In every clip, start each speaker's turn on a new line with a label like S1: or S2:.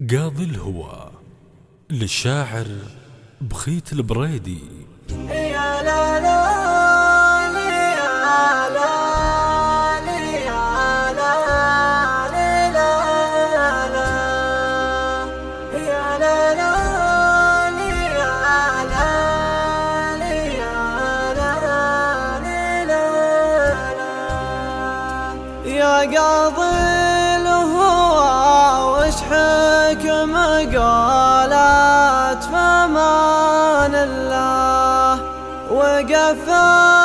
S1: قاضي الهوى للشاعر بخيت البريدي.
S2: يا لا لا يا لا قالت فمان الله وقفاية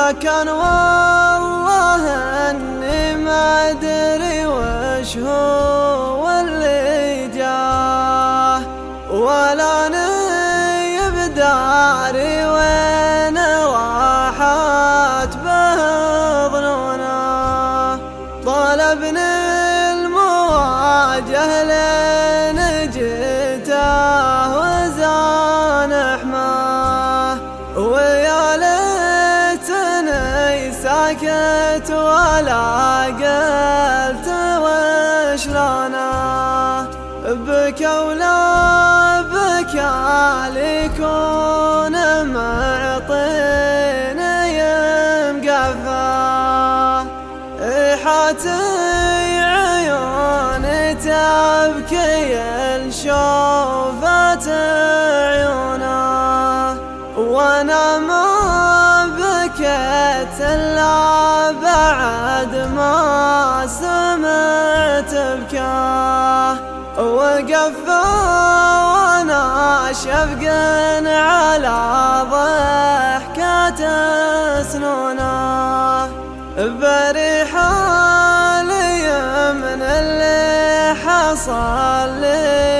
S2: لكن والله أني ما أدري وش هو اللي جاه. ولا ني بداري وين راحت به ظنونا طلبني المواجهة سكت ولا قلت وشلونه؟ بك ولا بك ليكون معطيني مقفى حاتي عيوني تبكي الشوفة عيونه وأنا ما بكيت إلا بعد ما سمعت بكاه. وقف وأنا شفق على ضحكة سنونه بريح من اللي حصل لي.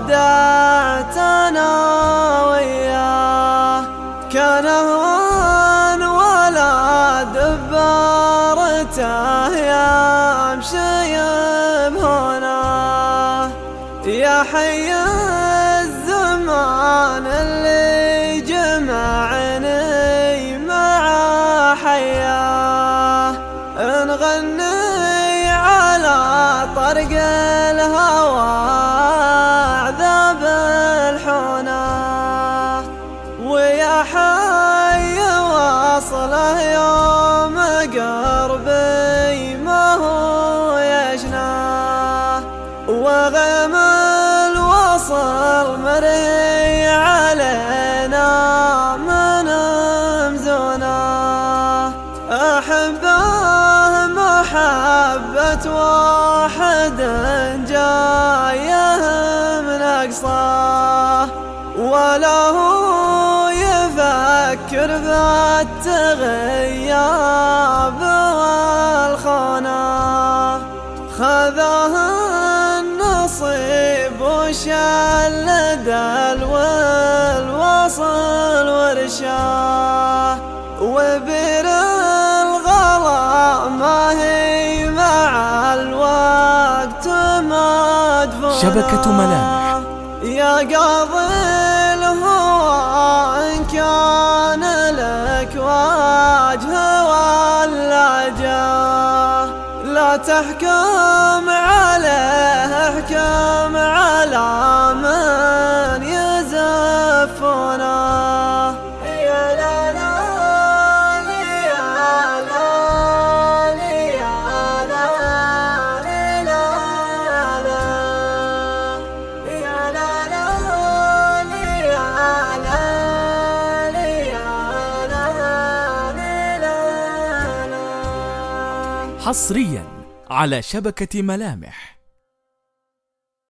S2: توادعت أنا وياه. كان هوان ولا دبرته يمشي بهنا. يا حي الزمان اللي جمعني مع حياه. نغني على طرق الهوى مري علينا أحبه محبة واحد جاية من أقصاه ولا هو يفكر في الوصل ورشاه وبرد
S1: شبكة ملامح.
S2: يا قاضي الهوى إن كان لك وجه ولا جاه لا تحكم عليه احكم على من
S1: حصريا على شبكة ملامح.